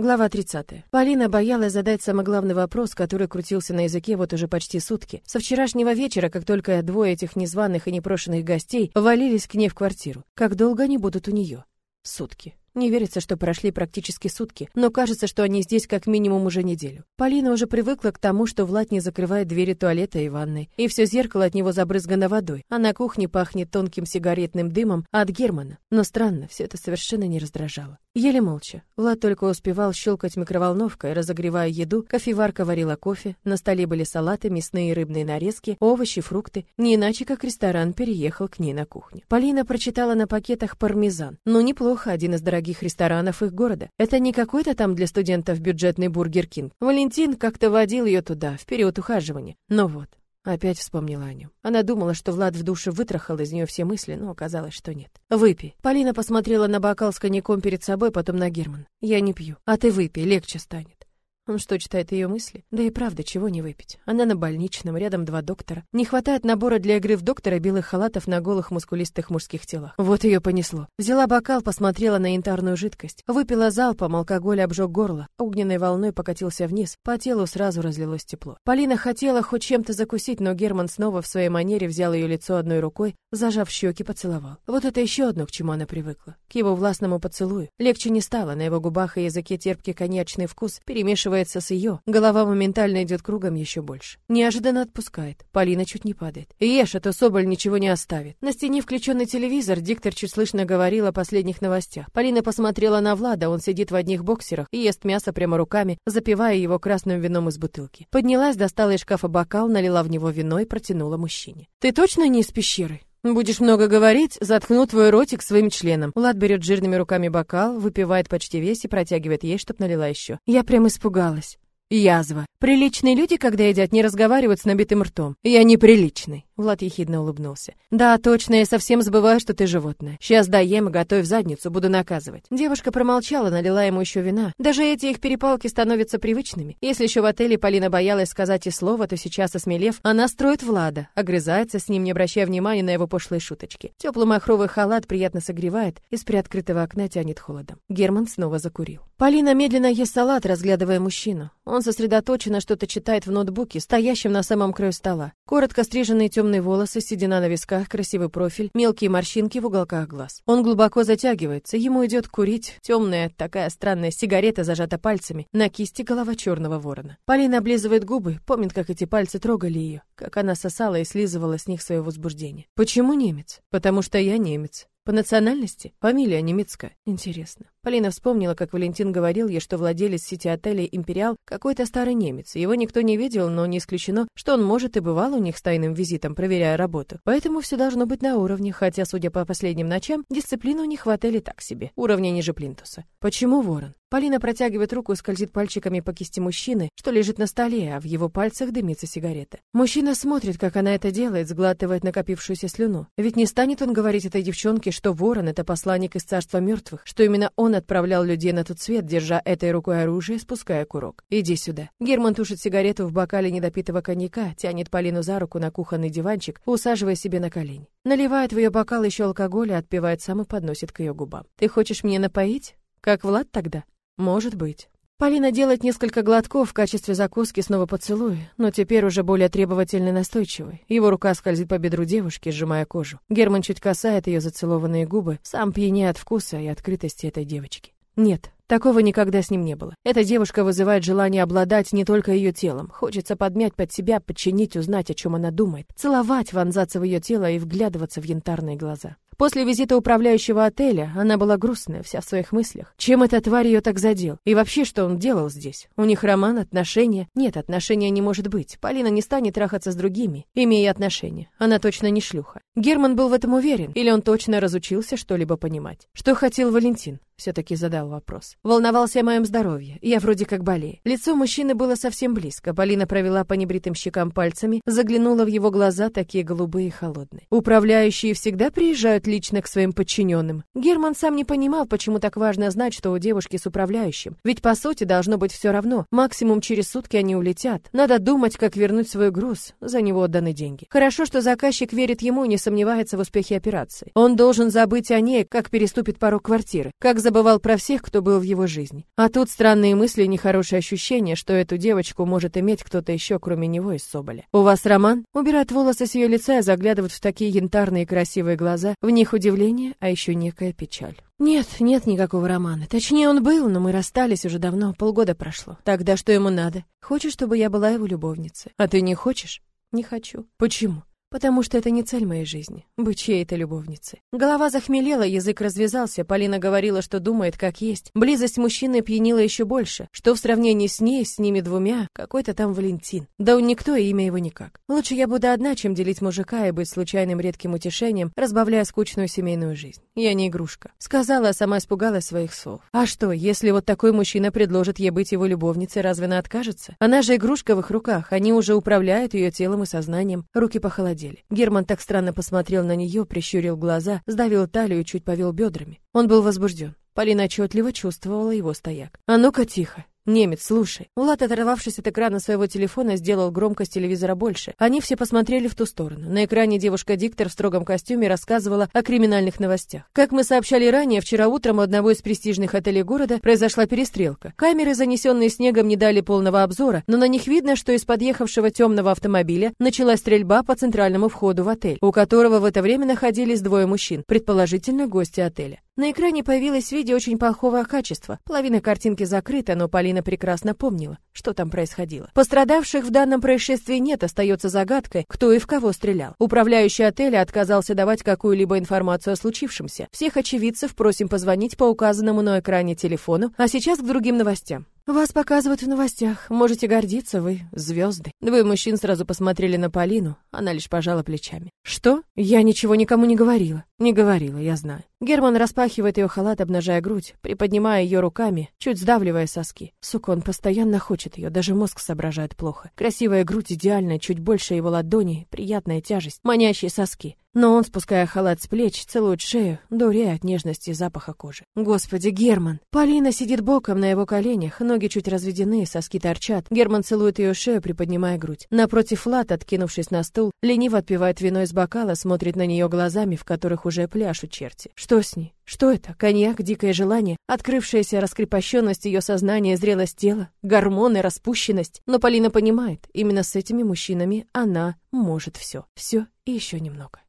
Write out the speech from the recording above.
Глава 30. Полина боялась задать самый главный вопрос, который крутился на языке вот уже почти сутки. Со вчерашнего вечера, как только двое этих незваных и непрошенных гостей валились к ней в квартиру. Как долго они будут у нее? Сутки. Не верится, что прошли практически сутки, но кажется, что они здесь как минимум уже неделю. Полина уже привыкла к тому, что Влад не закрывает двери туалета и ванной, и все зеркало от него забрызгано водой, а на кухне пахнет тонким сигаретным дымом от Германа. Но странно, все это совершенно не раздражало. Еле молча. Влад только успевал щелкать микроволновкой, разогревая еду, кофеварка варила кофе, на столе были салаты, мясные и рыбные нарезки, овощи, фрукты. Не иначе, как ресторан переехал к ней на кухню. Полина прочитала на пакетах пармезан. Ну, неплохо, один из дорогих ресторанов их города. Это не какой-то там для студентов бюджетный бургер Кинг. Валентин как-то водил ее туда, в период ухаживания. Но вот, Опять вспомнила нем. Она думала, что Влад в душе вытрахал из нее все мысли, но оказалось, что нет. «Выпей». Полина посмотрела на бокал с коньяком перед собой, потом на Герман. «Я не пью. А ты выпей, легче станет». Он что, читает ее мысли? Да и правда, чего не выпить. Она на больничном, рядом два доктора. Не хватает набора для игры в доктора белых халатов на голых мускулистых мужских телах. Вот ее понесло. Взяла бокал, посмотрела на янтарную жидкость. Выпила залпом, алкоголь обжег горло. Огненной волной покатился вниз. По телу сразу разлилось тепло. Полина хотела хоть чем-то закусить, но Герман снова в своей манере взял ее лицо одной рукой, зажав щеки, поцеловал. Вот это еще одно, к чему она привыкла. К его властному поцелую. Легче не стало, на его губах и языке терпкий коньячный вкус перемешивая смешивается с ее, голова моментально идет кругом еще больше. Неожиданно отпускает. Полина чуть не падает. «Ешь, а то Соболь ничего не оставит». На стене включенный телевизор, диктор чуть слышно говорил о последних новостях. Полина посмотрела на Влада, он сидит в одних боксерах и ест мясо прямо руками, запивая его красным вином из бутылки. Поднялась, достала из шкафа бокал, налила в него вино и протянула мужчине. «Ты точно не из пещеры?» Будешь много говорить, заткну твой ротик своим членом. Влад берет жирными руками бокал, выпивает почти весь и протягивает ей, чтоб налила еще. Я прям испугалась. Язва. Приличные люди, когда едят, не разговаривают с набитым ртом. Я неприличный. Влад ехидно улыбнулся. Да, точно, я совсем забываю, что ты животное. Сейчас доем и готовь задницу, буду наказывать. Девушка промолчала, налила ему еще вина. Даже эти их перепалки становятся привычными. Если еще в отеле Полина боялась сказать и слова, то сейчас, осмелев, она строит Влада, огрызается с ним, не обращая внимания на его пошлые шуточки. Теплый махровый халат приятно согревает, из приоткрытого окна тянет холодом. Герман снова закурил. Полина медленно ест салат, разглядывая мужчину. Он сосредоточенно что-то читает в ноутбуке, стоящем на самом краю стола. Коротко стриженные темные волосы, седина на висках, красивый профиль, мелкие морщинки в уголках глаз. Он глубоко затягивается, ему идет курить, темная, такая странная сигарета зажата пальцами, на кисти голова черного ворона. Полина облизывает губы, помнит, как эти пальцы трогали ее, как она сосала и слизывала с них свое возбуждение. Почему немец? Потому что я немец. По национальности? Фамилия немецкая. Интересно. Полина вспомнила, как Валентин говорил ей, что владелец сети отелей «Империал» какой-то старый немец. Его никто не видел, но не исключено, что он, может, и бывал у них с тайным визитом, проверяя работу. Поэтому все должно быть на уровне, хотя, судя по последним ночам, дисциплина у них в отеле так себе, уровня ниже плинтуса. Почему ворон? Полина протягивает руку и скользит пальчиками по кисти мужчины, что лежит на столе, а в его пальцах дымится сигарета. Мужчина смотрит, как она это делает, сглатывает накопившуюся слюну. Ведь не станет он говорить этой девчонке, что ворон — это посланник из царства мертвых, что именно он отправлял людей на тот свет, держа этой рукой оружие, спуская курок. «Иди сюда». Герман тушит сигарету в бокале недопитого коньяка, тянет Полину за руку на кухонный диванчик, усаживая себе на колени. Наливает в ее бокал еще алкоголь и отпивает сам и подносит к ее губам. «Ты хочешь меня напоить? Как Влад тогда?» Может быть. Полина делает несколько глотков в качестве закуски снова поцелуй, но теперь уже более требовательный и настойчивый. Его рука скользит по бедру девушки, сжимая кожу. Герман чуть касает ее зацелованные губы, сам пьянеет от вкуса и открытости этой девочки. Нет, такого никогда с ним не было. Эта девушка вызывает желание обладать не только ее телом. Хочется подмять под себя, подчинить, узнать, о чем она думает. Целовать, вонзаться в ее тело и вглядываться в янтарные глаза. После визита управляющего отеля она была грустная, вся в своих мыслях. Чем эта тварь ее так задел? И вообще, что он делал здесь? У них роман, отношения? Нет, отношения не может быть. Полина не станет трахаться с другими, имея отношения. Она точно не шлюха. Герман был в этом уверен, или он точно разучился что-либо понимать. Что хотел Валентин? Все-таки задал вопрос. Волновался о моем здоровье. Я вроде как болею. Лицо мужчины было совсем близко. Полина провела по небритым щекам пальцами, заглянула в его глаза, такие голубые и холодные. Управляющие всегда приезжают лично к своим подчиненным. Герман сам не понимал, почему так важно знать, что у девушки с управляющим. Ведь по сути должно быть все равно. Максимум через сутки они улетят. Надо думать, как вернуть свой груз. За него отданы деньги. Хорошо, что заказчик верит ему не сомневается в успехе операции. Он должен забыть о ней, как переступит порог квартиры, как забывал про всех, кто был в его жизни. А тут странные мысли и нехорошее ощущение, что эту девочку может иметь кто-то еще, кроме него из Соболя. «У вас роман?» Убирает волосы с ее лица и заглядывает в такие янтарные красивые глаза. В них удивление, а еще некая печаль. Нет, нет никакого романа. Точнее, он был, но мы расстались уже давно, полгода прошло. Тогда что ему надо? Хочет, чтобы я была его любовницей. А ты не хочешь? Не хочу. Почему? Потому что это не цель моей жизни — быть чьей-то любовницей. Голова захмелела, язык развязался, Полина говорила, что думает как есть. Близость мужчины пьянила еще больше, что в сравнении с ней, с ними двумя, какой-то там Валентин. Да он никто, и имя его никак. Лучше я буду одна, чем делить мужика и быть случайным редким утешением, разбавляя скучную семейную жизнь. Я не игрушка. Сказала, а сама испугалась своих слов. А что, если вот такой мужчина предложит ей быть его любовницей, разве она откажется? Она же игрушка в их руках, они уже управляют ее телом и сознанием. Руки похолодели деле. Герман так странно посмотрел на нее, прищурил глаза, сдавил талию и чуть повел бедрами. Он был возбужден. Полина отчетливо чувствовала его стояк. «А ну-ка тихо!» «Немец, слушай». Влад, оторвавшись от экрана своего телефона, сделал громкость телевизора больше. Они все посмотрели в ту сторону. На экране девушка-диктор в строгом костюме рассказывала о криминальных новостях. Как мы сообщали ранее, вчера утром у одного из престижных отелей города произошла перестрелка. Камеры, занесенные снегом, не дали полного обзора, но на них видно, что из подъехавшего темного автомобиля началась стрельба по центральному входу в отель, у которого в это время находились двое мужчин, предположительно гости отеля. На экране появилось видео очень плохого качества. Половина картинки закрыта, но Полина прекрасно помнила, что там происходило. Пострадавших в данном происшествии нет, остается загадкой, кто и в кого стрелял. Управляющий отеля отказался давать какую-либо информацию о случившемся. Всех очевидцев просим позвонить по указанному на экране телефону, а сейчас к другим новостям. Вас показывают в новостях. Можете гордиться, вы звезды. Двое мужчин сразу посмотрели на Полину, она лишь пожала плечами. Что? Я ничего никому не говорила. Не говорила, я знаю. Герман распахивает ее халат, обнажая грудь, приподнимая ее руками, чуть сдавливая соски. Сука, он постоянно хочет ее, даже мозг соображает плохо. Красивая грудь идеальная, чуть больше его ладони, приятная тяжесть, манящие соски. Но он, спуская халат с плеч, целует шею, дурея от нежности и запаха кожи. Господи, Герман! Полина сидит боком на его коленях, ноги чуть разведены, соски торчат. Герман целует ее шею, приподнимая грудь. Напротив Лат, откинувшись на стул, лениво отпивает вино из бокала, смотрит на нее глазами, в которых уже пляшут черти. Что с ней? Что это? Коньяк, дикое желание, открывшаяся раскрепощенность ее сознания, зрелость тела, гормоны, распущенность. Но Полина понимает, именно с этими мужчинами она может все. Все и еще немного.